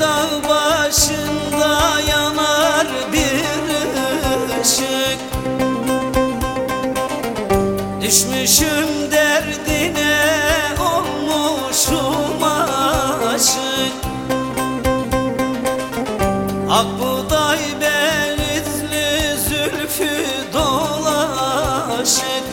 dağ başında yanar bir ışık. Düşmüşüm derdine olmuşum aşık. Akbuday belizli zülfü dolaşık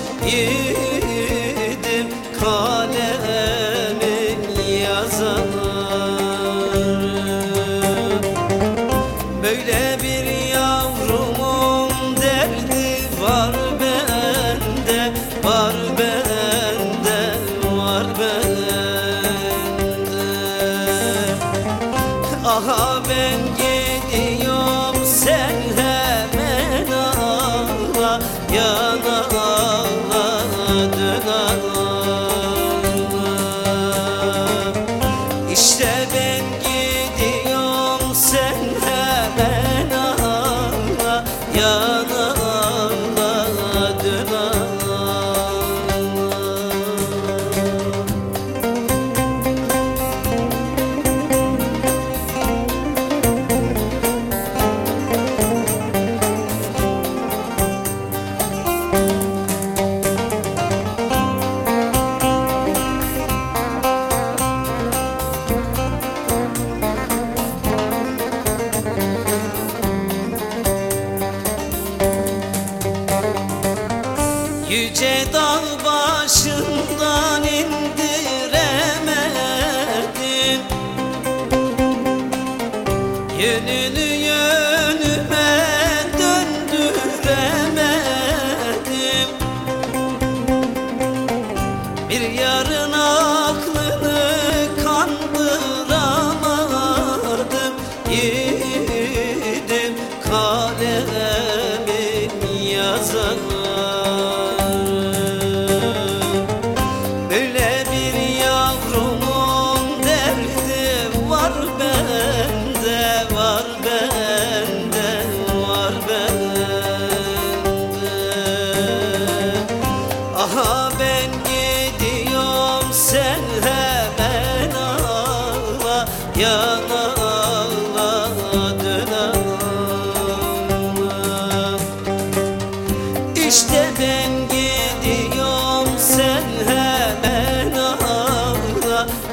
Yüce dağ başından indiremedim. Yönünü yönüme döndüremedim. Bir yarın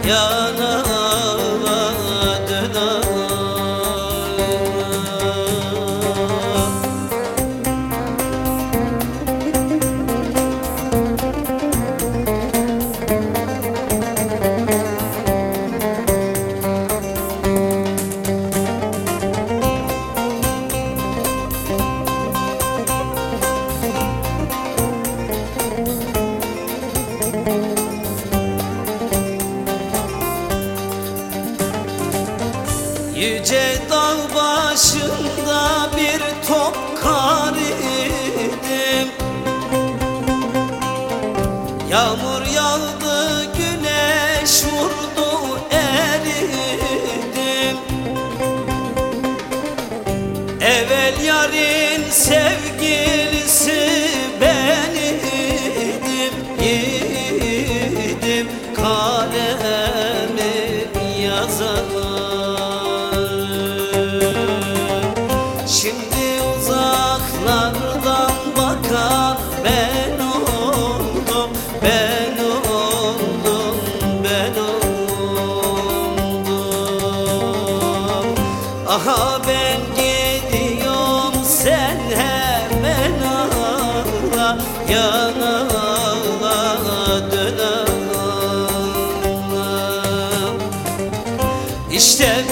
Yana Yüce dağ başında bir top kar idim Yağmur yağdı güneş vurdu eridim. Evvel yarın sevgilisi Şimdi uzaklardan bakan ben oldum Ben oldum, ben oldum. Aha ben gidiyorum sen hemen ağla Yana ağla dön ağla. İşte